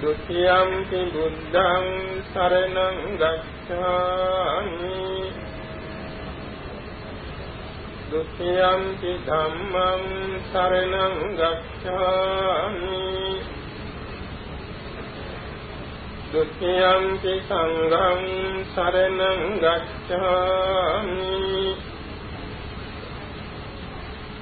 ဒုတိယံ පි බුද්ධං සරණං ගච්ඡාමි ဒုတိယံ පි ධම්මං සරණං ගච්ඡාමි ဒုတိယံ පි සංඝං සරණං ගච්ඡාමි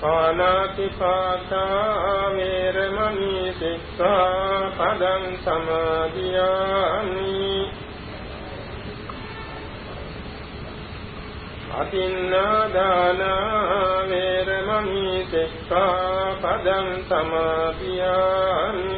පාණාතිපාතා වේරමණී සික්ඛාපදං සමාදියාමි. අතින්නාදාන වේරමණී සික්ඛාපදං සමාදියාමි.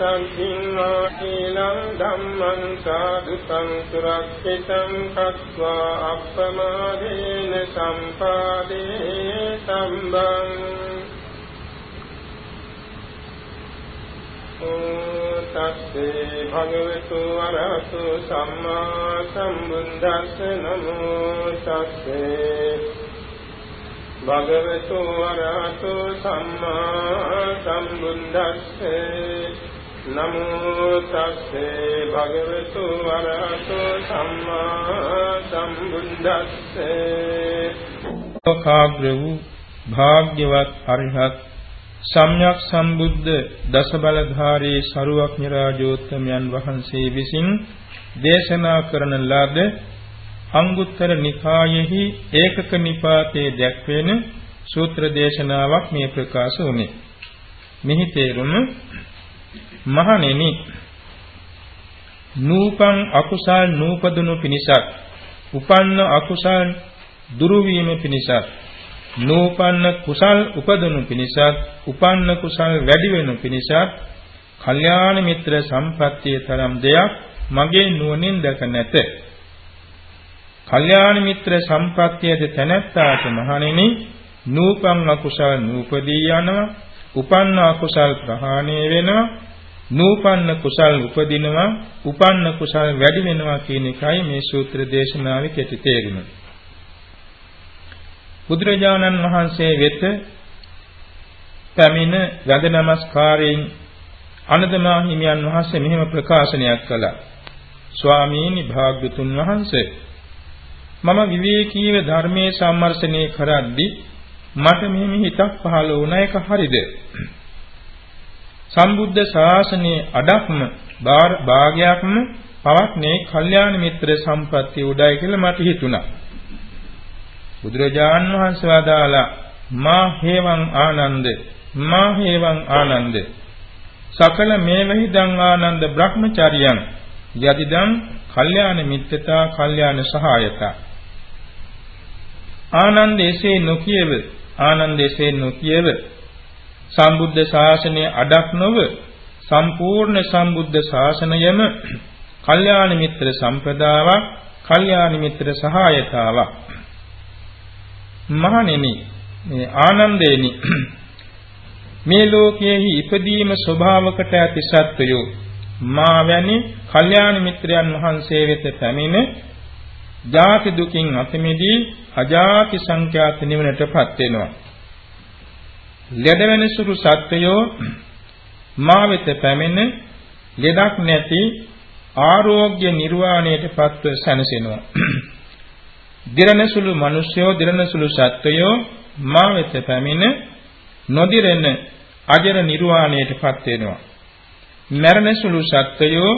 අනේන සංසින්නා කීලං ධම්මං සාදු සංසුරක්ෂිතං කତ୍වා අප්පමාදේන සම්පාදේ සම්බං තස්සේ භගවතු වරහතු සම්මා සම්බුද්දස්ස නමෝ තස්සේ භගවතු වරහතු සම්මා සම්බුද්දස්සේ නමෝ තස්සේ භගවතු වරහතු සම්මා සම්බුද්දස්සේ කාග්‍ර වූ භාග්‍යවත් අරිහත් සම්්‍යක් සම්බුද්ධ දස බලධාරී සරුවක්ඥ රාජෝත්තමයන් වහන්සේ විසින් දේශනා කරන ලද අංගුත්තර නිකායෙහි ඒකක නිපාතේ දැක්වෙන සූත්‍ර දේශනාවක් මේ ප්‍රකාශ වුනේ. මෙහි තේරුම මහණෙනි නූපං අකුසල් නූපදුණු පිණිසත් උපන්න අකුසල් දුරු වීම පිණිසත් නූපන්න කුසල් උපදනු පිණිසත් උපන්න කුසල් වැඩි වෙනු පිණිසත් කල්යාණ මිත්‍ර සම්පත්තිය තරම් දෙයක් මගේ නුවණින් දැක නැත. කල්යාණ මිත්‍ර සම්පත්තියද තැනැත්තාට මහණෙනි නූපං අකුසල් නූපදී යනවා. උපන්න අකුසල් ප්‍රහාණය වෙනවා නූපන්න කුසල් උපදිනවා උපන්න කුසල් වැඩි වෙනවා කියන එකයි මේ සූත්‍ර දේශනාවේ කෙටි තේරුම. බුදුරජාණන් වහන්සේ වෙත පැමිණ වැඳ නමස්කාරයෙන් අනදමා හිමියන් වහන්සේ මෙහෙම ප්‍රකාශනයක් කළා. ස්වාමීනි භාග්‍යතුන් වහන්සේ මම විවේකීව ධර්මයේ සම්මර්ෂණය කරද්දී මට මෙහෙම හිතක් පහළ වුණ එක හරිද? සම්බුද්ධ ශාසනයේ අඩක්ම භාගයක්ම පවත්නේ කල්යාණ මිත්‍ර සම්පත්තිය උඩයි කියලා මට හිතුණා. බුදුරජාන් වහන්සේ වදාලා මා හේවං ආනන්ද මා හේවං ආනන්ද සකල මේවහිදං ආනන්ද බ්‍රහ්මචාරියං යදිදං කල්යාණ මිත්‍රතා කල්යාණ සහායතා ආනන්ද එසේ නොකියව ආනන්ද එසේ නොකියව සම්බුද්ධ ශාසනය අඩක් නොව සම්පූර්ණ සම්බුද්ධ ශාසනයම කල්යාණ මිත්‍ර සම්පදාවක් කල්යාණ මිත්‍ර සහායතාවක්. මහණෙනි මේ ආනන්දේනි මේ ලෝකයේහි ඉපදීම ස්වභාවකට ඇති සත්වයෝ මා වැනි කල්යාණ මිත්‍රයන් වහන්සේ වෙත පැමිණ ජාති දුකින් අත මිදී අජාති සංඛ්‍යාත නිවනටපත් වෙනවා. ලෙඩ වෙන සුළු සත්වයෝ මා වෙත පැමිණ ලෙඩක් නැති ආරෝග්‍ය නිර්වාණයටපත්ව සැනසෙනවා. දිරණ සුළු මිනිස්යෝ දිරණ සුළු සත්වයෝ මා වෙත පැමිණ නොදිරෙන අජර නිර්වාණයටපත් වෙනවා. මරණ සුළු සත්වයෝ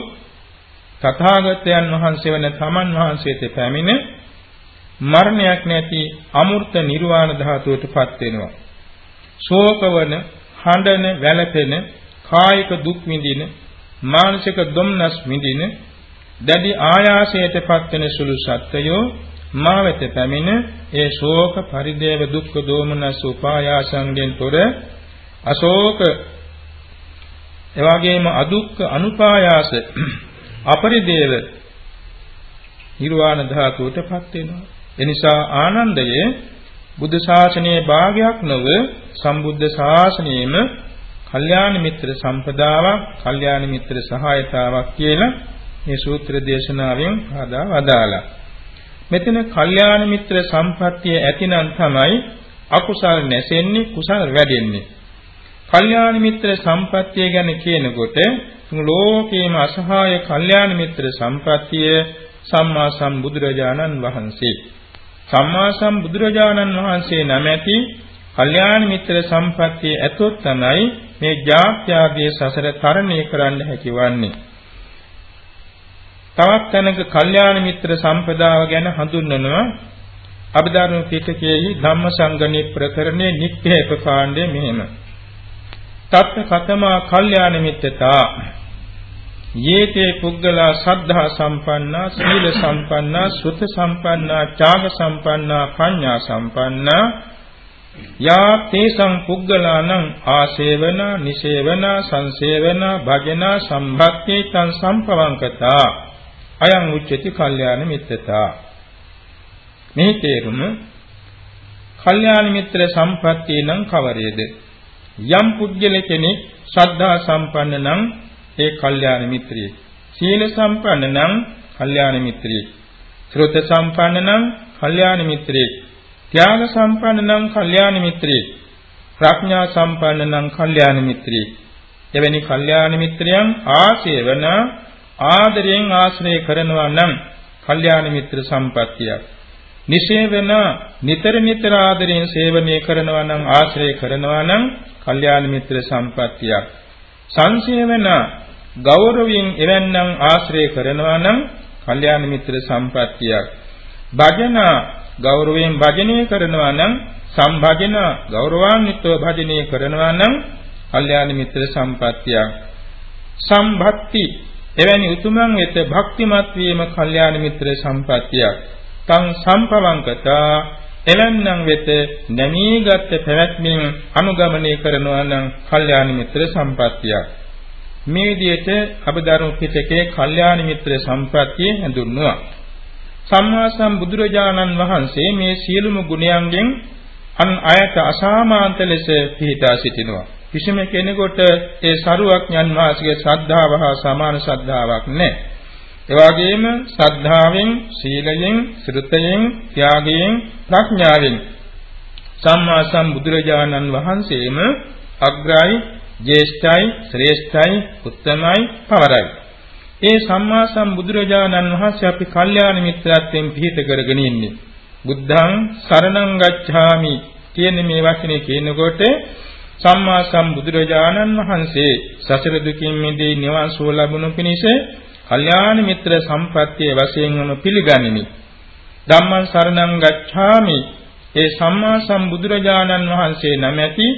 තථාගතයන් වහන්සේ වන තමන් වහන්සේට පැමිණ මරණයක් නැති අමෘත නිර්වාණ ධාතුවටපත් වෙනවා. ශෝකවන, හඬන, වැළපෙන, කායික දුක් විඳින, මානසික දුම්නස් විඳින, දැඩි ආයාසයටපත් වෙන සුළු සත්වයෝ මා වෙත පැමිණ ඒ ශෝක පරිදේව දුක්ඛ දෝමනස් උපායාසංගෙන් තොර අශෝක එවාගේම අදුක්ඛ අනුපායාස අපරිදේව නිර්වාණ ධාතුවටපත් වෙනවා එනිසා ආනන්දයේ බුද්ධ ශාසනයේ භාගයක් නොව සම්බුද්ධ ශාසනයේම කල්යාණ මිත්‍ර සම්පදාවක් කල්යාණ මිත්‍ර සහායතාවක් කියලා මේ සූත්‍ර දේශනාවෙන් ආදා වදාලා මෙතන කල්යාණ මිත්‍ර සම්පත්තිය ඇතිනම් තමයි අකුසල් නැසෙන්නේ කුසල් වැඩෙන්නේ. කල්යාණ මිත්‍ර සම්පත්තිය ගැන කියනකොට ලෝකේම අසහාය කල්යාණ මිත්‍ර සම්පත්තිය සම්මා සම්බුදුරජාණන් වහන්සේ. සම්මා සම්බුදුරජාණන් වහන්සේ නැමැති කල්යාණ මිත්‍ර සම්පත්තිය ඇතොත් තමයි මේ ජාත්‍යාගේ සසර තරණය කරන්න හැකිවන්නේ. තවත් තැනක කල්යාණ මිත්‍ර සම්පදාව ගැන හඳුන්වනවා අභිධර්ම පිටකයේහි ධම්මසංගණී ප්‍රකරණේ නික්ඛේප කාණ්ඩයේ මෙහෙම. තත් කතමා කල්යාණ මිත්‍රතා යේතේ පුද්ගලා සද්ධා සම්පන්නා සීල සම්පන්නා සුත සම්පන්නා ත්‍යාග සම්පන්නා පඤ්ඤා සම්පන්නා යා තේසං පුද්ගලානං ආසේවන නිසේවන සංසේවන භජන සම්භක්ති තං සම්පවංකතා අයං උච්චති කල්යාණ මිත්‍රතා. මේ තේරුම කල්යාණ මිත්‍ර සම්පත්තිය නම් කවරේද? යම් පුද්ගල කෙනෙක් ශ්‍රද්ධා සම්පන්න නම් ඒ කල්යාණ මිත්‍රියෙක්. සීල සම්පන්න නම් කල්යාණ මිත්‍රියෙක්. ශ්‍රොත සම්පන්න නම් කල්යාණ මිත්‍රියෙක්. ත්‍යාග සම්පන්න නම් කල්යාණ මිත්‍රියෙක්. ප්‍රඥා සම්පන්න නම් කල්යාණ මිත්‍රියෙක්. එවැනි කල්යාණ මිත්‍රයන් ආශේවන ආදරයෙන් ආශ්‍රය කරනවා නම් කල්යාණ මිත්‍ර සම්පත්තියක්. නිසේවන නිතර නිතර ආදරයෙන් සේවනය කරනවා නම් ආශ්‍රය කරනවා නම් කල්යාණ මිත්‍ර සම්පත්තියක්. සංසේවන ගෞරවයෙන් එවන්නම් ආශ්‍රය කරනවා නම් කල්යාණ මිත්‍ර සම්පත්තියක්. භජන ගෞරවයෙන් භජනය කරනවා නම් සම්භජන ගෞරවාන්විතව භජනය කරනවා නම් කල්යාණ මිත්‍ර සම්පත්තියක්. සම්භක්ති එවැනි උතුමන් වෙත භක්තිමත් වීම කල්යාණ මිත්‍ර සම්පත්තියක්. තං සම්පවංකතා එලන්නම් වෙත නැමීගත් පැවැත්මෙන් අනුගමනය කරනවා නම් කල්යාණ මිත්‍ර සම්පත්තියක්. මේ විදිහට අබදරුම් පිටකේ කල්යාණ මිත්‍ර සම්පත්තිය හඳුන්වනවා. සම්මා සම්බුදුරජාණන් වහන්සේ මේ සියලුම ගුණයන්ගෙන් අන් අයට අසාමාන්ත ලෙස පිහිටා සිටිනවා. කිසිම කෙනෙකුට ඒ සරුවක්ඥන් වහන්සේගේ ශ්‍රද්ධාව හා සමාන ශ්‍රද්ධාවක් නැහැ. ඒ වගේම ශ්‍රද්ධාවෙන්, සීලයෙන්, ශ්‍රුතයෙන්, ත්‍යාගයෙන්, ප්‍රඥාවෙන් සම්මා සම්බුදුරජාණන් වහන්සේම අග්‍රයි, ජේෂ්ඨයි, ශ්‍රේෂ්ඨයි, උත්තමයි, පවරයි. ඒ සම්මා සම්බුදුරජාණන් වහන්සේ අපි කල්යාණ මිත්‍රත්වයෙන් පිහිට කරගෙන ඉන්නේ. බුද්ධං සරණං ගච්ඡාමි කියන මේ වචනේ කියනකොට සම්මා සම්බුදුරජාණන් වහන්සේ සසර දුකින් මිදී නිවන් සුව ලැබුණු පිණිස කල්යාණ මිත්‍ර සම්පත්තියේ වශයෙන්ම පිළිගනිමි. ධම්මං සරණං ගච්ඡාමි ඒ සම්මා සම්බුදුරජාණන් වහන්සේ නැමැති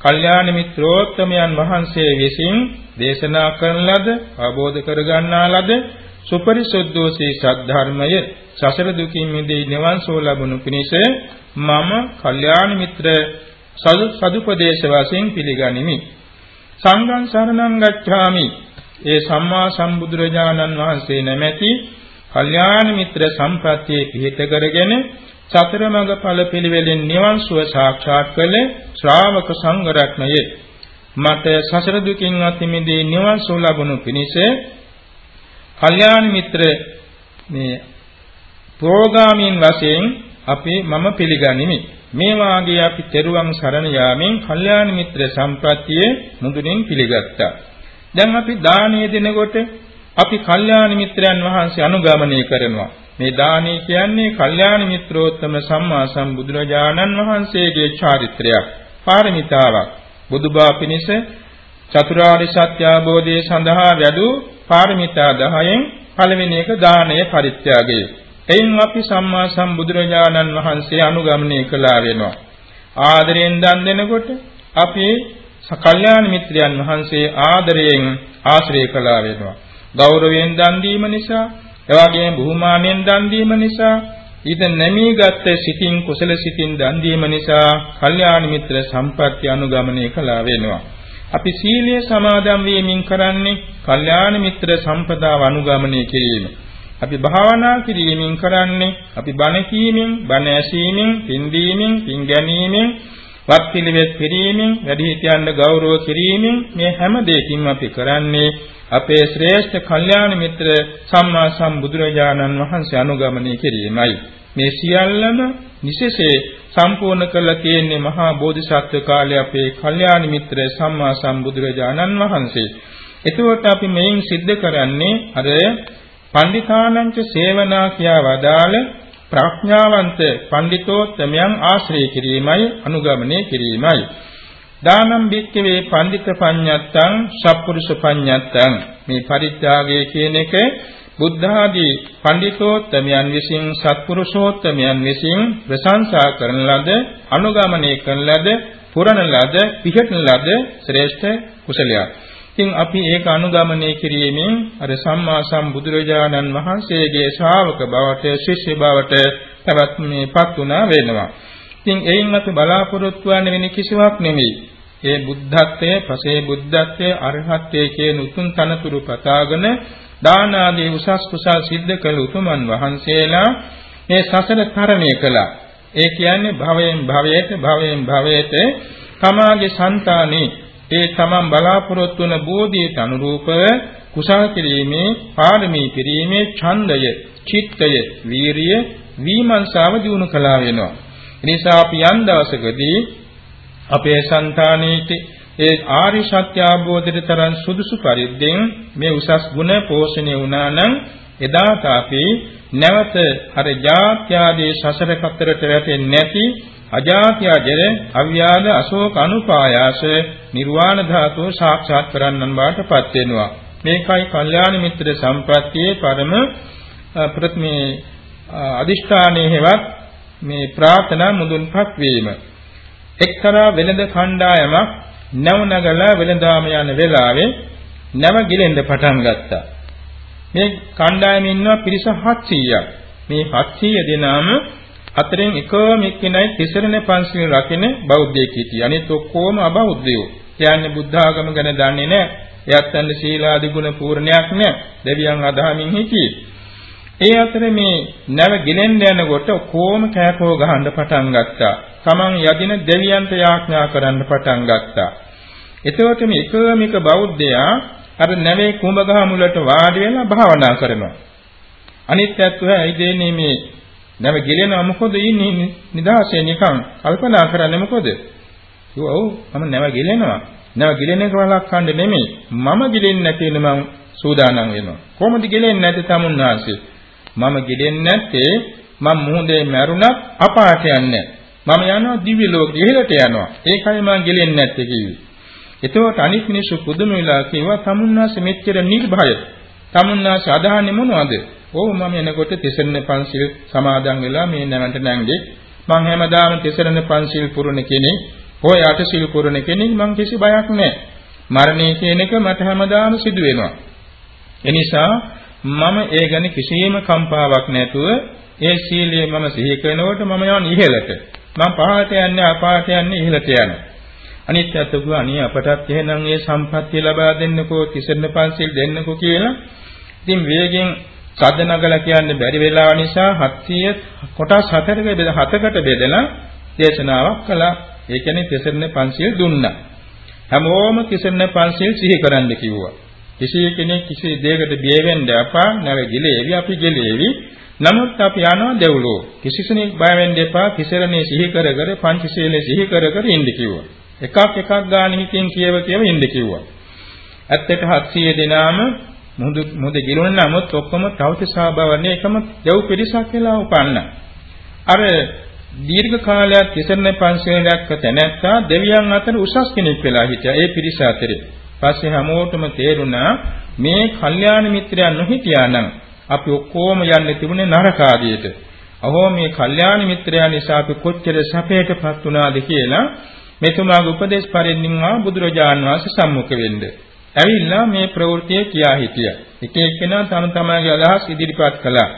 කල්යාණ මිත්‍රෝත්තමයන් වහන්සේ විසින් දේශනා කරන ලද අවබෝධ කරගන්නා ලද සුපරිසුද්ධෝසී සද්ධර්මය සසර දුකින් මිදී නිවන් සුව ලැබුණු පිණිස මම කල්යාණ මිත්‍ර සදුපදේශ වශයෙන් පිළිගනිමි. සංඝං සරණං ගච්ඡාමි. ඒ සම්මා සම්බුදුරජාණන් වහන්සේ නැමැති කල්යාණ මිත්‍ර සම්ප්‍රත්‍යයේ පිහිට කරගෙන සතර මඟ ඵල පිළිවෙලින් නිවන් සුව සාක්ෂාත් කළ ශ්‍රාවක සංඝ රත්නයේ මට සසර දුකින් අත් මිදී නිවන් සුව ලැබුණු පිණිස කල්යාණ මිත්‍ර මේ ප්‍රෝගාමීන් වශයෙන් අපි මම පිළිගනිමි. මේ වාගේ අපි තෙරුවන් සරණ යාමෙන් කල්යාණ මිත්‍ර සම්ප්‍රත්‍යයේ මුදුනින් පිළිගත්තා. දැන් අපි දානීය දෙනකොට අපි කල්යාණ මිත්‍රයන් වහන්සේ අනුගමනය කරනවා. මේ දානීය කියන්නේ කල්යාණ මිත්‍රෝත්තම සම්මා සම්බුදුරජාණන් වහන්සේගේ චාරිත්‍රයක්, පාරමිතාවක්. බුදුබා පිණිස චතුරාර්ය සත්‍ය අවබෝධය සඳහා වැඩූ පාරමිතා 10න් පළවෙනි එක දානය පරිත්‍යාගය. එයින් අපි සම්මා සම්බුදුරජාණන් වහන්සේ අනුගමනය කළා වෙනවා. ආදරයෙන් දන් දෙනකොට අපි කල්යාණ මිත්‍රයන් වහන්සේ ආදරයෙන් ආශ්‍රය කළා වෙනවා. ගෞරවයෙන් දන් දීම නිසා, එවාගෙම බුහුමානෙන් දන් දීම නිසා, ඊට නැමීගත් සිතින් කුසල සිතින් දන් දීම නිසා කල්යාණ මිත්‍ර සම්පත්‍ය අනුගමනය කළා වෙනවා. අපි සීලය සමාදන් වීමෙන් කරන්නේ කල්යාණ මිත්‍ර සම්පදාව අනුගමනය කිරීම. අපි භාවනා කිරීමෙන් කරන්නේ අපි බණ කීමෙන්, බණ ඇසීමෙන්, පින් දීමෙන්, පින් ගැනීමෙන්, වත් පිළිවෙත් කිරීමෙන්, වැඩිහිටියන්ට ගෞරව කිරීමෙන් මේ හැම දෙයකින්ම අපි කරන්නේ අපේ ශ්‍රේෂ්ඨ කල්යාණ මිත්‍ර සම්මා සම්බුදුරජාණන් වහන්සේ අනුගමනය කිරීමයි. මේ සියල්ලම නිසසේ සම්පූර්ණ කරලා තියෙන්නේ මහා බෝධිසත්ව කාලයේ අපේ කල්යාණ මිත්‍ර සම්මා සම්බුදුරජාණන් වහන්සේ. එතකොට අපි මෙයින් සිද්ධ කරන්නේ අර පණ්ඩිතානංච සේවනා කියා වදාළ ප්‍රඥාවන්ත පඬිතෝත්තමයන් ආශ්‍රය කිරීමයි අනුගමනය කිරීමයි. දානම් බික්කවේ පඬිත පඤ්ඤත්තං සප්පුරුෂ පඤ්ඤත්තං මේ පරිත්‍යාගය කියන එක බුද්ධ ආදී පඬිතෝත්තමයන් විසින් සත්පුරුෂෝත්තමයන් විසින් ප්‍රශංසා කරන ලද අනුගමනය කරන ලද පුරණ ලද පිහිටන ලද ශ්‍රේෂ්ඨ කුසලයක්. ඉතින් අපි ඒක අනුගමනය කිරීමෙන් අර සම්මා සම්බුදුරජාණන් වහන්සේගේ ශ්‍රාවක බවට ශිෂ්‍ය බවට පැවැත්මේපත් උනා වෙනවා. ඉතින් එයින් අපි බලාපොරොත්තු වන්නේ වෙන කිසිවක් නෙමෙයි. ඒ බුද්ධත්වයේ, පසේ බුද්ධත්වයේ, අරහත්ත්වයේ කියන උතුම් තනතුරු පතාගෙන දාන ආදී උසස් කුසල් සිද්ධ කළ උතුමන් වහන්සේලා මේ සසර තරණය කළා. ඒ කියන්නේ භවයෙන් භවයට භවයෙන් භවයට තමාගේ సంతානේ ඒ තමන් බලාපොරොත්තු වන බෝධියට අනුරූපව කුසල් කිරීමේ පාරමී කිරීමේ ඡන්දය, චිත්තය, වීරිය, විමර්ශාව දිනු කළා වෙනවා. එනිසා අපි යම් දවසකදී අපේ సంతානෙට ඒ ආරි සත්‍ය අවබෝධයට තරම් සුදුසු පරිද්දෙන් මේ උසස් ගුණ පෝෂණය වුණා නම් එදාට අපි නැවත අර ජාත්‍යාදී සසර කතරට වැටෙන්නේ නැති අජාත්‍යජර අව්‍යාද අශෝක අනුපායාස නිර්වාණ ධාතුව සාක්ෂාත් කරන්නන් වාටපත් වෙනවා. මේකයි කල්යාණ මිත්‍ර සම්ප්‍රත්‍යයේ පරම ප්‍රත්‍මේ අදිෂ්ඨානයේ හෙවත් මේ ප්‍රාර්ථනා මුදුන්පත් වීම. එක්තරා වෙළඳ කණ්ඩායමක් නැව නගලා වෙළඳාම යන වෙලාවේ නැව ගිලෙන්න පටන් ගත්තා. මේ කණ්ඩායමේ ඉන්නවා පිරිස 700ක් මේ 700 දෙනාම අතරින් එකම එක්කෙනයි තිසරණ පන්සිල් රකින බෞද්ධයෙක් හිටියේ. අනිත් ඔක්කොම අබෞද්ධයෝ. කියන්නේ බුද්ධ ආගම ගැන දන්නේ නැහැ. එයත් අන්න සීලාදී ගුණ පූර්ණයක් නැහැ. දෙවියන් අදහමින් හිටියේ. ඒ අතර මේ නැව ගිලෙන්න යනකොට කොහොම කෑකෝ ගහන්න පටන් ගත්තා. Taman යදින දෙවියන්ට යාඥා කරන්න පටන් ගත්තා. එතකොට මේ එකම එක බෞද්ධයා අර නැවේ කුඹ ගහ මුලට වාඩි වෙලා භාවනා කරනවා. අනිත් පැත්ත ඇයි දෙන්නේ මේ නැව ගිලෙනවා මොකද ඉන්නේ නිදාසේ නිකන් කල්පනා කරන්නේ මොකද? කිව්වා ඔව් මම නැව ගිලෙනවා. නැව ගිලෙන එක වළක්වන්න නෙමෙයි. මම ගිලෙන්නේ නැති වෙන මම සූදානම් වෙනවා. කොහොමද ගිලෙන්නේ නැති තමුන්නාසේ? මම ගිලෙන්නේ නැත්තේ මම මුහුදේ මැරුණත් අපාට යන්නේ මම යනවා දිව්‍ය ලෝකෙ ඉහළට යනවා. ඒකයි මම ගිලෙන්නේ නැත්තේ කිව්වේ. එතකොට අනිත් මිනිස්සු පුදුම වෙලා කිව්වා තමුන්නාසේ මෙච්චර නිර්භය. තමුන්නාසේ අදහන්නේ මොනවද? ඔව් මම එනකොට තිසරණ පන්සිල් සමාදන් වෙලා මේ නැවන්ට නැංගේ මං හැමදාම තිසරණ පන්සිල් පුරන කෙනෙක්. ඔය අට සිල් පුරන කෙනෙක් මං කිසි බයක් නැහැ. මරණය කියන එක මට හැමදාම සිදු වෙනවා. එනිසා මම ඒ ගැන කිසිම කම්පාවක් නැතුව ඒ සීලය මම සිහි කරනකොට මම යන ඉහළට. මම පහළට යන්නේ අපාට යන්නේ ඉහළට යනවා. අනිත් අතක අනේ අපටත් එහෙනම් මේ සම්පත්තිය ලබා දෙන්නකෝ තිසරණ පන්සිල් දෙන්නකෝ කියලා. ඉතින් වේගෙන් සද්ද නගලා කියන්න බැරි වෙලාව නිසා 700 කොටස් 4කට බෙද 7කට බෙදලා දේශනාවක් කළා. ඒ කියන්නේ තිසරණ පන්සිල් දුන්නා. හැමෝම තිසරණ පන්සිල් සිහි කරන්න කිව්වා. කිසි කෙනෙක් කිසි දෙයකට බිය වෙන්න අපා නැව ගිලේවි අපි ගිලේවි නමුත් අපි යනවා දෙව්ලෝ කිසිසෙනෙක් බය වෙන්න එපා කිසරණේ සිහි කර කර පංචශීලයේ සිහි කර කර ඉන්න කිව්වා එකක් එකක් ගාන හිතින් කියව කියව ඉන්න කිව්වා. ඇත්තට 700 දෙනාම මුදු මුද ගිලුණ නමුත් ඔක්කොම තවතිසා බවන්නේ එකම දෙව් පිරිසක් වෙලා උපන්නා. අර දීර්ඝ කාලයක් තිසරණ පංචශීලයක් තැනැත්තා දෙවියන් අතර උසස් කෙනෙක් වෙලා හිටියා ඒ පිරිස අතරේ. පස්සේ හැමෝටම තේරුණා මේ කල්යාණ මිත්‍රයන් නොහිටියානම් අපි ඔක්කොම යන්නේ තිබුණේ නරක ආදියට. අහෝ මේ කල්යාණ මිත්‍රයන් නිසා අපි කොච්චර සැපයටපත් වුණාද කියලා මෙතුමාගේ උපදේශ පරිද්දින්වා බුදුරජාන් වහන්සේ සම්මුඛ වෙන්න. ඇවිල්ලා මේ ප්‍රවෘත්තිය කියා හිටියා. එක එක්කෙනා තම තමාගේ අදහස් ඉදිරිපත් කළා.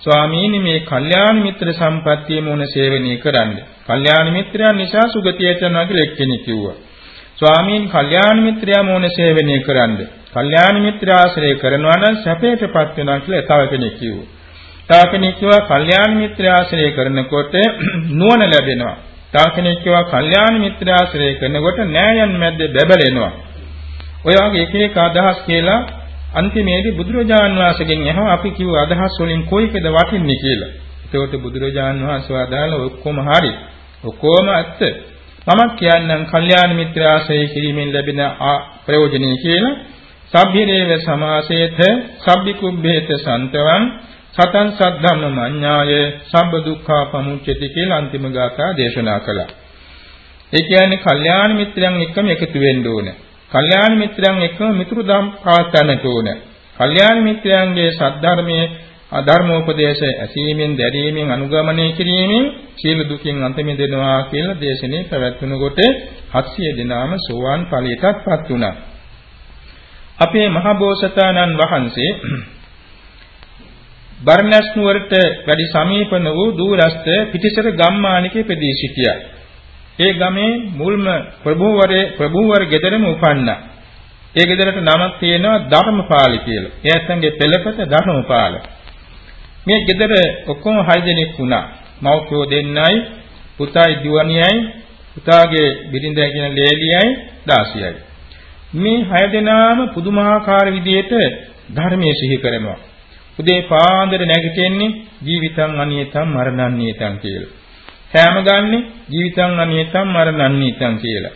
ස්වාමීනි මේ කල්යාණ මිත්‍ර සම්පත්තිය මොන සේවනීය කරන්න. කල්යාණ මිත්‍රයන් නිසා සුගතියට යනවා කියලා එක්කෙනෙක් කිව්වා. ස්වාමීන් කල්යාණ මිත්‍රයා මොන සේවනය කරන්නද? කල්යාණ මිත්‍රාශ්‍රය කරනවා නම් සැපයටපත් වෙනවා කියලා තව කෙනෙක් කිව්වා. තව කෙනෙක් කිව්වා කල්යාණ මිත්‍රාශ්‍රය කරනකොට නුවණ ලැබෙනවා. තව කෙනෙක් කිව්වා කල්යාණ මිත්‍රාශ්‍රය කරනකොට නෑයන් මැද්ද බැබලෙනවා. ඔය වගේ එක එක අදහස් කියලා අන්තිමේදී බුදුරජාන් වහන්සේගෙන් අහව අපි කිව්ව අදහස් වලින් කොයිකද වටින්නේ කියලා. එතකොට බුදුරජාන් වහන්සේ වදාළ ඔක්කොම හරි. ඔක්කොම ඇත්ත. මම කියන්නම් කල්යාණ මිත්‍ර ආශ්‍රය කිරීමෙන් ලැබෙන ප්‍රයෝජනෙයි කියලා සබ්බිරේව සමාසේත සබ්බිකුබ්බේත සන්තවං සතං සද්ධම්ම මඤ්ඤාය සබ්බ දුක්ඛා පමුච්චති කියලා අන්තිම ගාථා දේශනා කළා. ඒ කියන්නේ කල්යාණ මිත්‍රයන් එක්කම එකතු වෙන්න ඕන. කල්යාණ මිත්‍රයන් එක්කම මිතුරුදම් පවත්වන්නට ඕන. කල්යාණ මිත්‍රයන්ගේ සද්ධර්මයේ අධර්මෝපදේශ ඇසීමෙන් දැරීමෙන් අනුගමනය කිරීමෙන් සියලු දුකින් අන්ත මිදෙනවා කියලා දේශනේ පැවැත්වුණකොට 700 දෙනාම සෝවාන් ඵලයටත්පත් වුණා. අපේ මහබෝසතාණන් වහන්සේ බර්ණස් නුවරට වැඩි සමීපන වූ දූරස්ත පිටිසර ගම්මානිකේ ප්‍රදී සිටියා. ඒ ගමේ මුල්ම ප්‍රභූවරේ ප්‍රභූවර ගෙදරම උපන්නා. ඒ ගෙදරට නමක් තියෙනවා ධර්මපාලි කියලා. ඒ ඇත්තන්ගේ පෙළපත ධර්මපාල. මේ ගෙදර ඔක්කොම 6 දෙනෙක් වුණා. මව්පියෝ දෙන්නයි, පුතායි දිවණියයි, පුතාගේ බිරිඳයි කියන ලේලියයි, දාසියයි. මේ 6 දෙනාම පුදුමාකාර විදිහට ධර්මයේ සිහි කරනවා. උදේ පාන්දර නැගිටින්නේ ජීවිතං අනියතං මරණන්නියතං කියලා. හැම ගන්නේ ජීවිතං අනියතං මරණන්නියතං කියලා.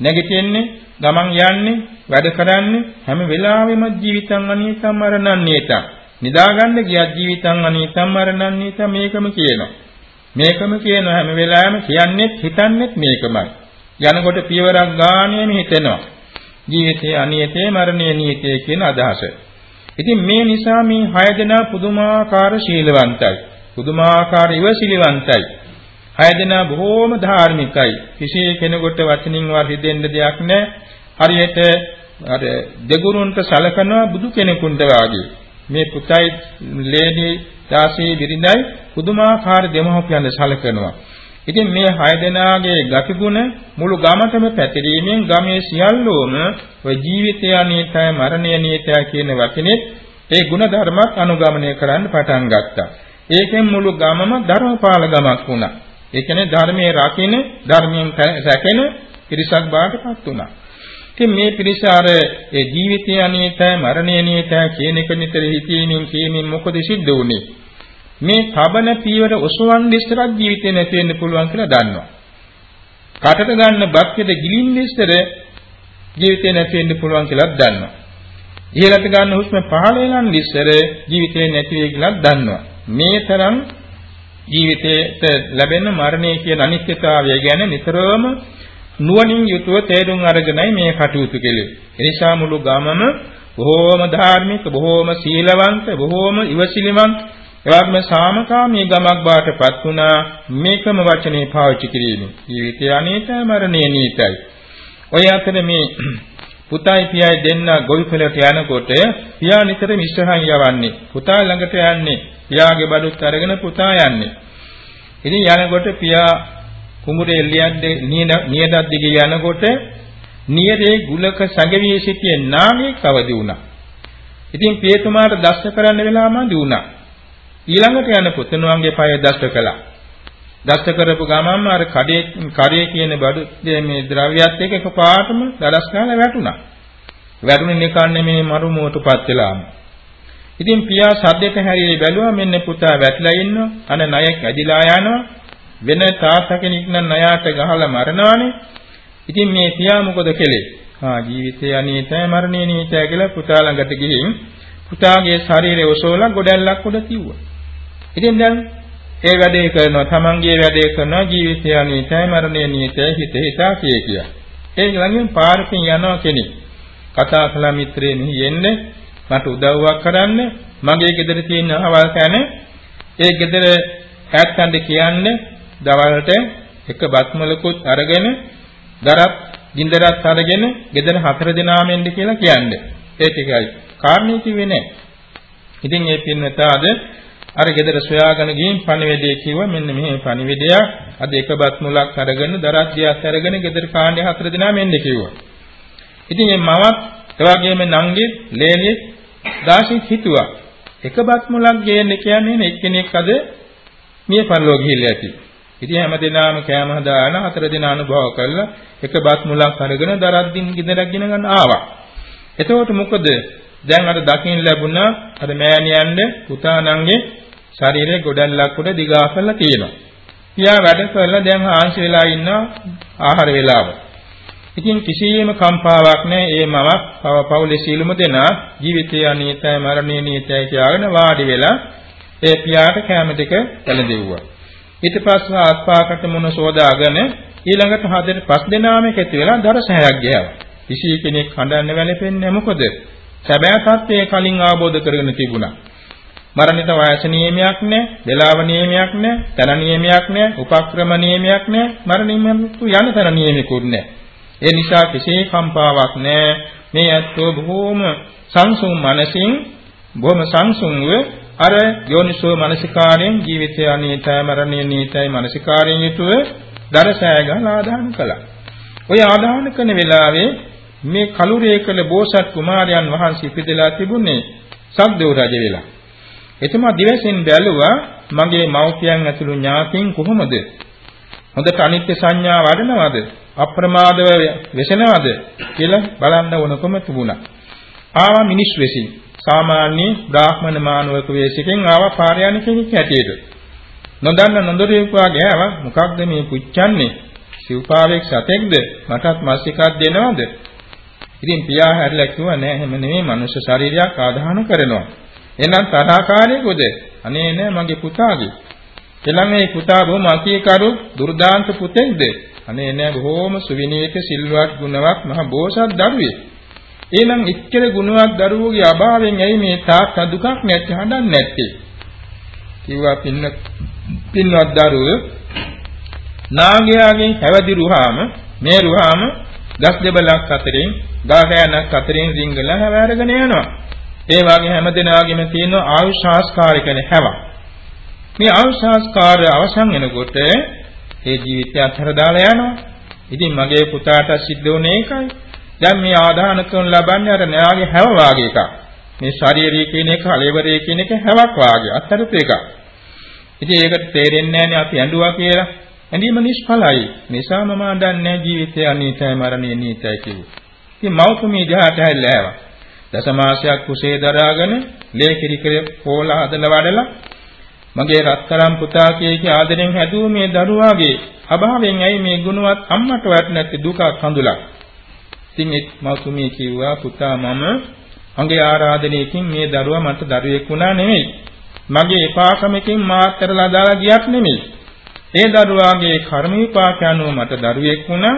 නැගිටින්නේ ගමන් යන්නේ වැඩ කරන්නේ හැම වෙලාවෙම ජීවිතං අනියතං මරණන්නියතං නිදාගන්න ගියත් ජීවිතං අනීතං මරණං නීතං මේකම කියනවා. මේකම කියන හැම වෙලාවෙම කියන්නේත් හිතන්නේත් මේකමයි. යනකොට පියවරක් ගානේම හිතෙනවා. ජීවිතයේ අනියතේ මරණයේ නියතේ කියන අදහස. ඉතින් මේ නිසා මේ හය දෙනා පුදුමාකාර ශීලවන්තයි. පුදුමාකාර ඉවසිලිවන්තයි. හය දෙනා බොහෝම ධාර්මිකයි. කිසි කෙනෙකුට වචනින් වර්ධිදෙන්න දෙයක් නැහැ. හරියට අර දෙගුරුන්ට සලකනවා බුදු කෙනෙකුන්ට වාගේ. මේ පුතයි ලේඩි දාසී බිරිඳයි පුදුමාකාර දෙමව්පියන් සැලකනවා. ඉතින් මේ හය දෙනාගේ ගතිගුණ මුළු ගමතම පැතිරීමෙන් ගමේ සියල්ලෝම ඔය ජීවිතය අනීතය මරණය අනීතය කියන වචනේ ඒ ගුණ ධර්මත් අනුගමනය කරන්න පටන් ගත්තා. ඒකෙන් මුළු ගමම ධර්මපාල ගමක් වුණා. ඒ කියන්නේ ධර්මයේ රකින්න ධර්මයෙන් සැකෙන පිරිසක් බාටපත් වුණා. ඉතින් මේ පිරිස අර ඒ ජීවිතය අනේතයි මරණය අනේතයි කියන එක නිතර හිතීමෙන් කියමින් මොකද සිද්ධ වුනේ? මේ තබන පීවර ඔසවන්න ඉස්සරත් ජීවිතේ නැති වෙන්න පුළුවන් කියලා දන්නවා. කටට ගන්න බක්කෙද ගිලින්න ඉස්සර ජීවිතේ නැති වෙන්න පුළුවන් කියලා දන්නවා. ඉහළට ගන්න හුස්ම පහළ යන ඉස්සර ජීවිතේ නැති වෙයි කියලා දන්නවා. මේ තරම් ජීවිතයට ලැබෙන මරණය කියන අනිත්‍යතාවය ගැන නිතරම නුවණින් යුතුව තේරුම් අරගෙනයි මේ කටයුතු කෙලෙන්නේ. එනිසා මුළු ගමම බොහෝම ධාර්මික, බොහෝම සීලවන්ත, බොහෝම ඉවසිලිමත්, එවැගේම සාමකාමී ගමක් බාටපත් වුණා මේකම වචනේ පාවිච්චි කිරීමෙන්. ජීවිතය අනේතයි මරණය නීතයි. ඔය අතර මේ පුතායි පියායි දෙන්න ගොවිපළට යනකොට පියා නිතරම ඉස්සරහින් යවන්නේ. පුතා ළඟට යන්නේ. පියාගේ බඩුත් අරගෙන පුතා යන්නේ. ඉතින් යනකොට පියා කුඹුරේ එළියද්දී නියදත් දිගේ යනකොට නියදේ ගුලක සැඟවී සිටියේ නාගයෙක් අවදි වුණා. ඉතින් පියතුමාට දෂ්ට කරන්න වෙලාවම දුණා. ඊළඟට යන පුතණුවන්ගේ පය දෂ්ට කළා. දෂ්ට කරපු ගමන්ම අර කඩේ කඩේ කියන බඩු මේ ද්‍රව්‍යයත් එක්ක එකපාරටම දඩස් ගාලා වැටුණා. වැටුනේ නිකන් මේ මරුමුවටපත් වෙලාම. ඉතින් පියා සද්දෙට හැරිලි බැලුවා මෙන්න පුතා වැටලා ඉන්නවා. අන ණයක් ඇදිලා යනවා. වෙන තාත්තා කෙනෙක් නම් ණයට ගහලා මරනවානේ. ඉතින් මේ පියා මොකද කළේ? ආ ජීවිතය අනීතයි මරණය නීතයි කියලා පුතා ළඟට ගිහින් පුතාගේ ශරීරය ඔසවලා ගොඩැල්ලක් උඩ තියුවා. ඉතින් දැන් ඒ වැඩේ කරනවා තමන්ගේ වැඩේ කරනවා ජීවිතය අනීතයි මරණය නීතයි හිත හිතා කිය කිය. ඒ ළඟින් පාරකින් යනවා කෙනෙක්. කතා කළා මිත්‍රේ මෙහි එන්න මට උදව්වක් කරන්න මගේ ගෙදර තියෙන අහවල් තැන ඒ ගෙදර ඈත්තන්ට කියන්න දවල්ට එක බත්මලකුත් අරගෙන දරත් ගින්දරත් අරගෙන ගෙදර හතර දෙනාම එන්න කියලා කියන්නේ. ඒ ටිකයි. කාරණේ කිව්වේ නැහැ. ඉතින් ඒ පින්වතාද අර ගෙදර සොයාගෙන ගිහින් පණිවිඩය කිව්වා මෙන්න මෙහෙම පණිවිඩයක් අද එක බත් මුලක් අරගෙන දරත් දියක් අරගෙන ගෙදර කාණ්ඩේ හතර දෙනාම එන්න කිව්වා. ඉතින් මේ මවත් එවාගෙම නංගි ලේලිය දාසින් හිතුවා එක බත් මුලක් ගේන්න කියන්නේ එක්කෙනෙක් අද මිය පරලෝ ගිහිල්ලා ඇති. ඉතින් හැමදෙනාම කෑම හදාලා හතර දෙනා අනුභව කළා එක බත් මුලක් අරගෙන දරද්දින් ගෙදරක් ගෙන ගන්න ආවා. එතකොට මොකද දැන් අර දකින්න ලැබුණා අර මෑණියන්ගේ පුතාණන්ගේ ශරීරයේ ගොඩල්ලක් උඩ දිගා කරලා තියෙනවා. පියා වැඩ කරලා දැන් ආංශ වෙලා ඉන්නවා ආහාර වේලාව. ඉතින් කිසියම් කම්පාවක් නැහැ ඒ මවක් පව පවුලේ සීලුම දෙනා ජීවිතය අනීතයි මරණය නීතයි කියලාගෙන වාඩි වෙලා ඒ පියාට කැම දෙක පැලදෙව්වා. ඊට පස්සේ ආත්පාකට මුණ සෝදාගෙන ඊළඟට හදේ පස් දෙනාම එකතු වෙලා දරසහයක් ගෑවා. කිසි කෙනෙක් හඬන්න වැළපෙන්නේ මොකද? සැබෑ තත්ත්වය කලින් ආબોධ කරගෙන තිබුණා. මරණිත වයස නියමයක් නැහැ, වේලාව නියමයක් නැහැ, තන නියමයක් නැහැ, උපක්‍රම නියමයක් නැහැ, මරණින් යන තන නියමිකුත් නැහැ. ඒ නිසා කිසි කම්පාවක් නැහැ. මේ ඇත්තෝ බොහෝම සංසුන් මනසින් බොහොම සංසුන්ව අර යෝනිසෝ මනසිකාරයෙන් ජීවිතය අනීතයි මරණය නීතයි මනසිකාරයෙන් යුතුව දරසෑය ගහලා ආදාන කළා. ඔය ආදාන කරන වෙලාවේ මේ කලුරේ කළ බෝසත් කුමාරයන් වහන්සේ ඉපදලා තිබුණේ සක්දේව රජ වෙලා. එතුමා දිවසින් බැලුවා මගේ මව්පියන් ඇතුළු ඥාතීන් කොහොමද? හොඳට අනිත්‍ය සංඥා වඩනවද? අප්‍රමාදව වෙසෙනවද කියලා බලන්න ඕනකම තිබුණා. ආවා මිනිස් වෙසින්. සාමාන්‍ය බ්‍රාහ්මණ මානවක වේශිකෙන් ආවා පාරයන් කෙනෙක් හැටියට. නොදන්න නොදොරෙක් වාගේ ආවා මොකක්ද මේ පුච්චන්නේ? සිව්පාවෙක් සතෙක්ද? මටත් මස් එකක් දෙනවද? ඉතින් පියා හැරිලා කිව්වා නෑ එහෙම නෙමෙයි මනුෂ්‍ය ශරීරයක් ආදාහන කරනවා. එහෙනම් තරහකාරයෙකුද? අනේ නෑ මගේ පුතාගේ. එළම මේ පුතා බොහොම අකීකරු දුර්දාන්ත පුතෙක්ද? අනේ නෑ බොහොම සුවිනීත සිල්වත් ගුණවත් මහ බෝසත් දරුවෙක්. එහෙනම් ඉච්ඡර ගුණවත් දරුවෝගේ අභාවයෙන් ඇයි මේ තාත්තා දුකක් නැති හඬන්නේ නැත්තේ? කිව්වා පින්න පින්වත් දරුවෝ නාගයාගෙන් හැවදිරුවාම මේ රුවාම ගස් දෙබලක් අතරින් ගාහයන්ක් අතරින් රිංගලා හැවෑරගෙන යනවා. ඒ වගේ හැම දිනාගෙම තියෙන ආයුෂාස්කාර කියන්නේ හැවක්. මේ ආයුෂාස්කාර අවසන් වෙනකොට ඒ ජීවිතය අත්හැර දාලා යනවා. ඉතින් මගේ පුතාට සිද්ධ වුණේ ඒකයි. දැන් මේ ආදාන කරන ලබන්නේ අර න්යාගේ හැව වාගේ එකක්. මේ ශාරීරික කියන එක, අලෙවරේ කියන එක හැවක් වාගේ අත්හැරපු එකක්. ඉතින් ඒකට තේරෙන්නේ නැහැ අපි ඇඬුවා කියලා. ඇඬීම නිෂ්ඵලයි. නිසා මම දන්නේ ජීවිතය අනීතයි මරණය නීතයි කිව්වා. ඉතින් මෞතුමිය ජහට හැල්ලා දසමාසයක් කුසේ දරාගෙන ලේ කිරි කිරි පොළ හදලා වඩලා මගේ රත්තරන් පුතා කීකී ආදරෙන් හැදුව මේ දරුවාගේ අභාවයෙන් ඇයි මේ ගුණවත් අම්මට වැටෙන්නේ දුකක් හඳුලා. ඉතින් එක් මෞතුමිය කිව්වා පුතා මම මගේ ආරාධනයකින් මේ දරුවා මට දරුවෙක් වුණා නෙමෙයි. මගේ එපාකමකින් මාත්තරලා දාලා ගියක් නෙමෙයි. ඒ දරුවාගේ කර්ම විපාක අනුව මට දරුවෙක් වුණා.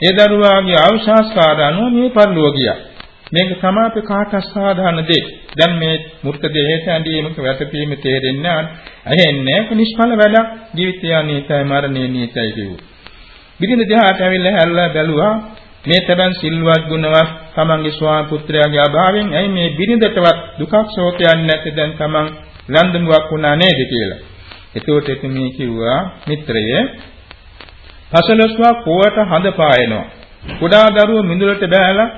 ඒ දරුවාගේ අවශාස්කාර අනුව මේ පරිලෝක ගියා. මේක සමාප කාට සාධාරණ දෙයක්. දැන් මේ මූර්ත දෙහේට ඇඳීමක වැටපීම තේරෙන්නේ ඇහෙන්නේ නිෂ්ඵල වැඩක් ජීවිතය අනීතයි මරණය නීතයි කිව්වා. බිරිඳ දෙහාට ඇවිල්ලා හැල්ලා බැලුවා මේ තරම් සිල්වත් ගුණවත් තමන්ගේ ස්වාමි පුත්‍රයාගේ අභාවයෙන් ඇයි මේ බිරිඳටවත් දුකක් ශෝකයක් නැති දැන් තමන් ලන්දමුවක් වුණා නේද කියලා. එතකොට එතුමී කිව්වා මිත්‍රය පසලස්වා කෝවට හඳ පායනවා. කුඩා දරුවෝ මිඳුලට බෑලා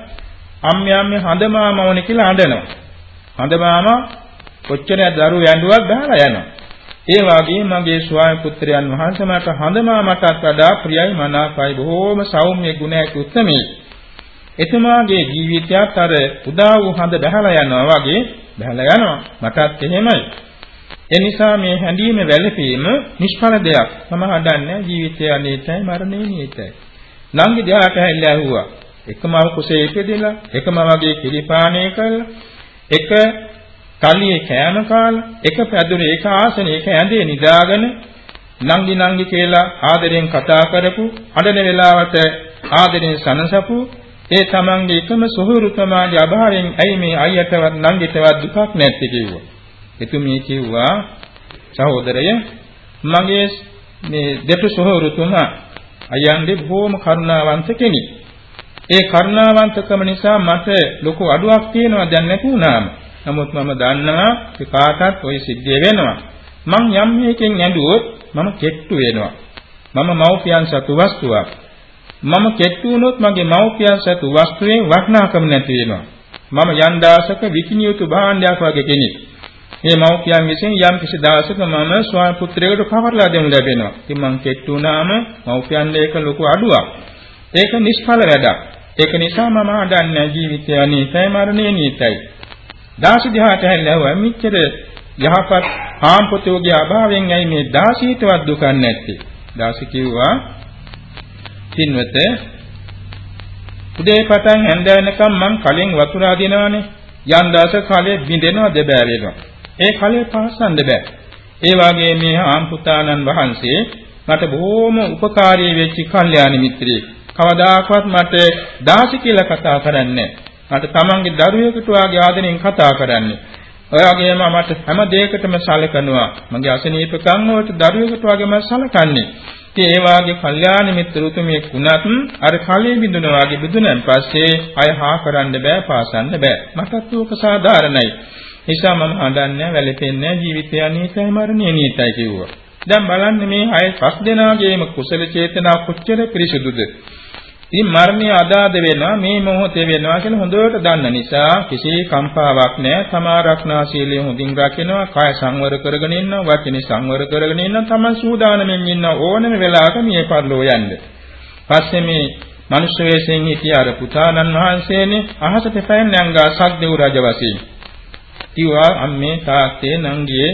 අම්මේ අම්මේ හඳ මාමවනේ කියලා අඬනවා. හඳ මාමා කොච්චර දරුවෝ ඇඬුවත් බහලා යනවා. ඒ වගේ මගේ ස්වාමි පුත්‍රයන් වහන්සේ මට හඳ මාමටත් වඩා ප්‍රියයි මනාපයි බොහෝම සෞම්‍ය ගුණ ඇති උත්මේ. එතුමාගේ ජීවිතයත් අර උදා වූ හඳ බහලා යනවා වගේ බහලා යනවා. මටත් එහෙමයි. ඒ නිසා මේ හැඬීම වැළපීම නිෂ්ඵල දෙයක්. මම හදන්නේ ජීවිතය අනේතයි මරණය නීතයි. නංගි දෙහාට හැල්ලා ඇහුවා. එකම කුසේ ඉපදෙලා එකම වගේ කිරිපාණය කළා. එක තලියේ කෑම කාලා එක පැදුරේ එක ආසනේ එක ඇඳේ නිදාගෙන නංගි නංගි කියලා ආදරෙන් කතා කරපු අඬන වෙලාවට ආදරෙන් සනසපු ඒ තමන්ගේ එකම සොහොරු තමාගේ අභාවයෙන් ඇයි මේ අයියටවත් නංගිටවත් දුකක් නැත්තේ කිව්වා. එතුමිය කිව්වා සහෝදරය මගේ මේ දෙපු සොහොරුතුමා අයන්ගේ බොහොම කරුණාවන්ත කෙනෙක්. ඒ කරුණාවන්තකම නිසා මට ලොකු අඩුවක් තියෙනවා දැන් නැති වුණාම. නමුත් මම දන්නවා කාටත් ওই සිද්ධිය වෙනවා. මං යම් මේකෙන් ඇඬුවොත් මම කෙට්ටු වෙනවා. මම මව්පියන් සතු වස්තුවක්. මම කෙට්ටු වුණොත් මගේ මව්පියන් සතු වස්තුවේ වටිනාකම නැති වෙනවා. මම යන් දාසක විකිනියුතු භාණ්ඩයක් වගේ කෙනෙක්. මේ මව්පියන් විසින් යම් කිසි දවසක මම ස්වාමි පුත්‍රයෙකුට කවරලා දෙනු ලැබෙනවා. ඉතින් මං කෙට්ටු වුණාම මව්පියන් ඒක ලොකු අඩුවක්. ඒක නිෂ්ඵල වැඩක්. ඒක නිසා මම හදන්නේ ජීවිතය අනීතයි මරණය නීතයි. දාසි දිහාට හැල්ලුවා මෙච්චර යහපත් ආම්පතෝගේ අභාවයෙන් ඇයි මේ දාසීටවත් දුක නැත්තේ? දාසි කිව්වා පින්වත උදේ පටන් හැන්ද වෙනකම් මං කලින් වතුර අදිනවානේ. යන් දාස කාලේ බින්දෙනවා දෙබෑ වෙනවා. ඒ කලේ පාසන්න බෑ. ඒ වගේ මේ ආම්පුතානන් වහන්සේ මට බොහොම උපකාරී වෙච්ච කල්යාණ මිත්‍රයෙක්. කවදාකවත් මට දාසි කියලා කතා කරන්නේ මට තමන්ගේ දරුවෙකුට වාගේ ආදරෙන් කතා කරන්නේ. ඔය වගේම මට හැම දෙයකටම සැලකනවා. මගේ අසනීපකම් වලට දරුවෙකුට වගේ මම සැලකන්නේ. ඉතින් ඒ වාගේ කල්යාණ මිත්‍රුතුමේ කුණත් අර කලයේ බිඳුනා වගේ බිඳුනන් පස්සේ අය හා කරන්න බෑ පාසන්න බෑ. මටත් ඕක සාධාරණයි. නිසා මම හඳන්නේ වැළපෙන්නේ ජීවිතය අනීතයි මරණය නීතයි කිව්වා. දැන් බලන්න මේ අය පස් දෙනාගේම කුසල චේතනා කොච්චර පිරිසුදුද. ඉතින් මරණය අදාද වෙනවා මේ මොහොතේ වෙනවා කියලා හොඳට දන්න නිසා කිසි කම්පාවක් නැහැ. සමාරක්ෂණා සීලය හොඳින් රකිනවා, කාය සංවර කරගෙන ඉන්නවා, වචනේ සංවර කරගෙන ඉන්නවා, තමන් සූදානම්ෙන් ඉන්න ඕනම වෙලාවක මිය පරලෝ යන්න. පස්සේ මේ මනුෂ්‍ය වේශයෙන් හිටිය අර පුතාණන් වහන්සේනේ අහසට පැන යංගා සක්දෙව් රජ වශයෙන්. කිව්වා අම්මේ තාත්තේ නංගියේ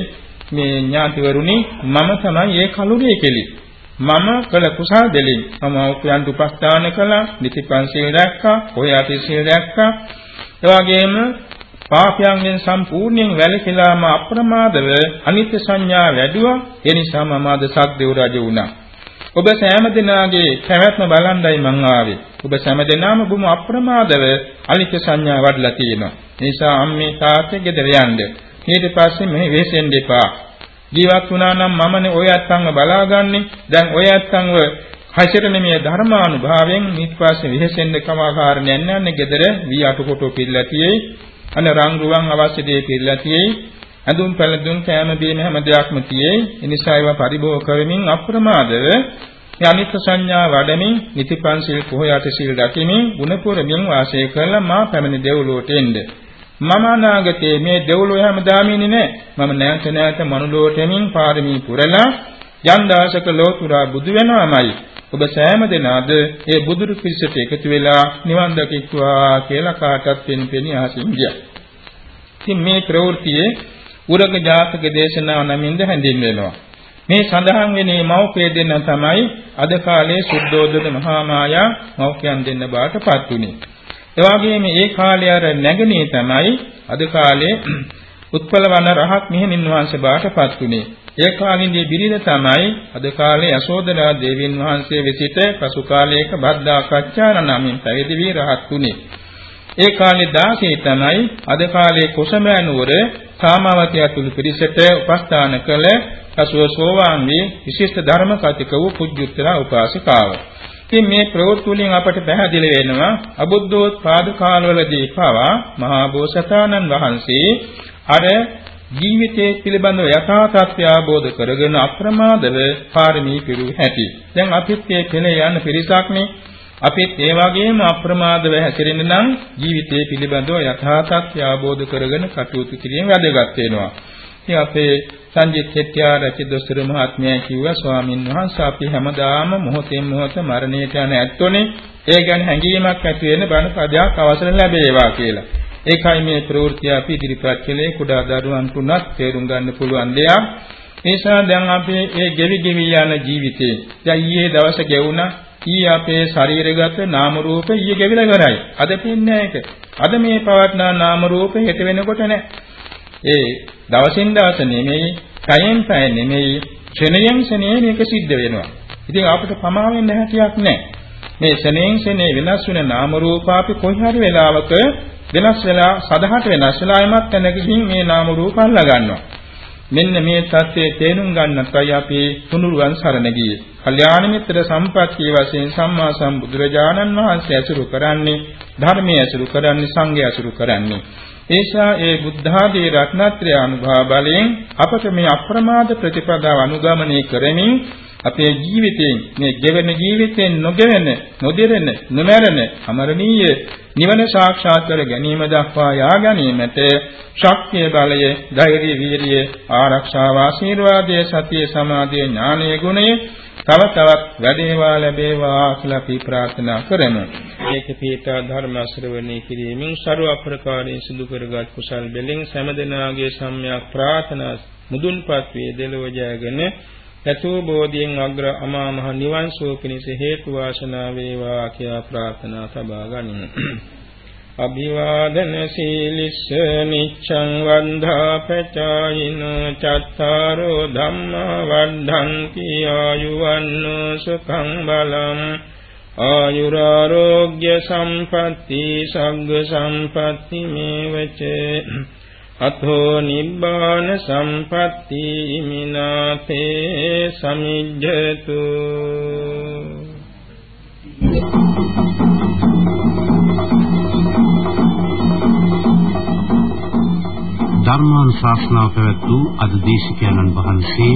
මේ ඥාතිවරුනි මම තමයි ඒ කලුරිය කෙලි. මම කළ කුසල් දෙලින් මම උපයන්ට උපස්ථාන කළා, නිතිපන්සිල් දැක්කා, ඔය අතිසිල් දැක්කා. ඒ වගේම පාපයන්ගෙන් සම්පූර්ණයෙන් වැළකීලාම අප්‍රමාදව අනිත්‍ය සංඥා වැඩුවා. ඒ නිසා මම අද සක්දේව රජ වුණා. ඔබ සෑම දිනාගේ පැවැත්ම බලන්ඩයි මං ආවේ. ඔබ සෑම දිනාම බොහොම අප්‍රමාදව අනිත්‍ය සංඥා වඩලා තියෙනවා. නිසා අම්මේ තාත්තේ ගෙදර යන්න. ඊට පස්සේ මෙහි වෙසෙන්න එපා. ජීවත් වුණා නම් මමනේ ඔය ඇත්තන්ව බලාගන්නේ. දැන් ඔය ඇත්තන්ව හසිරෙන මේ ධර්මානුභාවයෙන් ඊට පස්සේ විහෙසෙන්න කමාකාරණයක් නැන්නේ ගෙදර වී අටකොටෝ පිළිලා තියෙයි. අන රං රුවන් අවශ්‍ය දේ පිළිලා තියෙයි. ඇඳුම් පැළඳුම් කෑම බීම හැම දෙයක්ම තියෙයි. ඒ නිසා ඒවා පරිභෝග කරමින් අප්‍රමාදව යනිත් සංඥා වඩමින් නිතිපන්සිල් පොහොයට සිල් දකිමින් ගුණපුරමින් වාසය කරලා මා පැමිණි දෙව්ලොවට එන්නේ. මම අනාගතයේ මේ දෙව්ලොව හැමදාම ඉන්නේ නැහැ. මම නැවත නැවත මනුලොවට එමින් පාරමී පුරලා යම් දාසක ලෝතුරා බුදු වෙනවාමයි. ඔබ සෑම දෙනාද ඒ බුදුරු පිරිසට එකතු වෙලා නිවන් දකිත්වා කියලා කාටත් පෙන්පෙනී අහසින් ගියා. ඉතින් මේ ප්‍රවෘත්තියේ උරග ජාතක දේශනාව නමින්ද හැඳින්වෙනවා. මේ සඳහන් වෙන්නේ මෞපිය දෙන්න තමයි අද කාලේ සුද්ධෝදන මහා මායා මෞපියන් දෙන්න බාටපත් උනේ. ඒ වගේම ඒ කාලේ අර නැගණේ තමයි අද කාලේ උත්පල වන රහත් මෙහෙණින් වහන්සේ බාටපත් උනේ. ඒ කාලින්දී බිරිඳ තමයි අද කාලේ යශෝදරා දේවීන් වහන්සේ වෙසිට පසු කාලයක බද්දා කච්චාන නමින් පැවිදි වී රහත් උනේ. ඒ කාලේ 16 තමයි අද කාලේ කොසමෑ නුවර සාමාවතිය ඇතුළු පිරිසට උපස්ථාන කළ පසුව සෝවාන් වී විශිෂ්ට ධර්ම කතික වූ පුජ්‍යුත්තර උපාසිකාව. ඉතින් මේ ප්‍රවෘත්ති වලින් අපට පැහැදිලි වෙනවා අබුද්ධෝත්පාද කාලවලදී පවා මහා බෝසතාණන් වහන්සේ අර ජීවිතයේ පිළිබඳව යථා තත්ත්වය අවබෝධ කරගෙන අප්‍රමාදව පාරමී පිරු හැටි. දැන් අපිත් මේ පෙළ යන පිරිසක්නේ අපිත් ඒ වගේම අප්‍රමාදව හැසිරෙන්න නම් ජීවිතයේ පිළිබඳව යථා තත්ත්වය අවබෝධ කරගෙන කටයුතු කිරීම වැදගත් වෙනවා. ඉතින් අපේ සංජිත් හෙට්ටිආරචි දොස්තර මහත්මයා කිව්වා ස්වාමින් වහන්සේ අපි හැමදාම මොහොතෙන් මොහොත මරණයට යන ඇත්තෝනේ ඒ ගැන හැඟීමක් ඇති වෙන බණ පදයක් අවසර ලැබේවා කියලා. ඒකයි මේ ප්‍රවෘත්ති අපි ඉදිරිපත් කළේ කුඩා දරුවන් තුනක් තේරුම් ගන්න පුළුවන් දෙයක්. නිසා දැන් අපේ ඒ ගෙවි ගෙවි යන ජීවිතේ දැන් ඊයේ දවසේ ගෙවුණා ඊ අපේ ශරීරගත නාම රූප ඊයේ ගෙවිලා ඉවරයි. අද පින්නේ ඒක. අද මේ පවත්නා නාම රූප හෙට වෙනකොට නෑ. ඒ දවසින් දවස නෙමෙයි, පැයෙන් පැය නෙමෙයි, ක්ෂණයෙන් ක්ෂණය මේක සිද්ධ වෙනවා. ඉතින් අපිට පමා වෙන්න හැටියක් නෑ. මේ ක්ෂණයෙන් ක්ෂණය වෙනස් වෙන නාම රූප අපි කොයි හරි වෙලාවක වෙනස් වෙලා සදහට වෙනස් වෙලා යමත් තැනකකින් මේ නාම රූප අල්ලා ගන්නවා. මෙන්න මේ தත්ත්වයේ තේරුම් ගන්නටයි අපි තුනුරුවන් සරණ ගියේ. කල්යාණ මිත්‍ර සම්පත්තිය වශයෙන් සම්මා සම්බුදුරජාණන් වහන්සේ ඇසුරු කරන්නේ ධර්මයේ ඇසුරු කරන්නේ සංඝය ඇසුරු කරන්නේ. ඒසා ඒ බුද්ධාදී රත්නත්‍රය අනුභව බලයෙන් අපට මේ අප්‍රමාද ප්‍රතිපදාව අනුගමනය කරමින් අපේ ජීවිතයෙන් මේ ගෙවෙන ජීවිතයෙන් නොගෙවෙන නොදෙරෙන නොමරන අමරණීය නිවන සාක්ෂාත් කර ගැනීම දක්වා යා ගැනීමට ශක්තිය බලය ධෛර්ය වීරිය ආරක්ෂාව ආශීර්වාදයේ සතිය සමාධිය ඥානයේ ගුණය තව තවත් වැඩේවා ලැබේවා කියලා අපි ප්‍රාර්ථනා කරමු. ඒක පීඨා ධර්ම ශ්‍රවණය කිරීමෙන් ਸਰව අප්‍රකාරයෙන් සිදු කරගත් කුසල් බෙලින් සෑමදෙනාගේ සම්‍යක් ප්‍රාර්ථනා මුදුන්පත් වේ දෙලොව ජයගෙන සතු බෝධියෙන් අග්‍ර අමා මහ නිවන් සුව පිණිස හේතු වාසනා වේවා කියලා ප්‍රාර්ථනා සබා ගනිමු. අභිවාදන සීලිස්ස නිච්ඡං වන්ධා පචායින චත්තාරෝ ධම්මා වද්ධන්ති ආයුවන්නෝ සුඛං බලං ආයුරාෝග්‍ය සම්පatti සග්ග සම්පatti මේවච අතෝ නිබ්බාන සම්පatti මිනාතේ සමිජ්ජතු ධර්මානුශාසනාව පැවැත් වූ අද දේශිකානන් වහන්සේ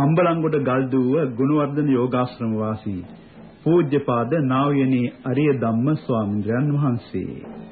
අම්බලන්ගොඩ ගල්දුව ගුණවර්ධන යෝගාශ්‍රම වාසී පූජ්‍යපාද නා වූ යනි අරිය ධම්ම ස්වාමීන් වහන්සේ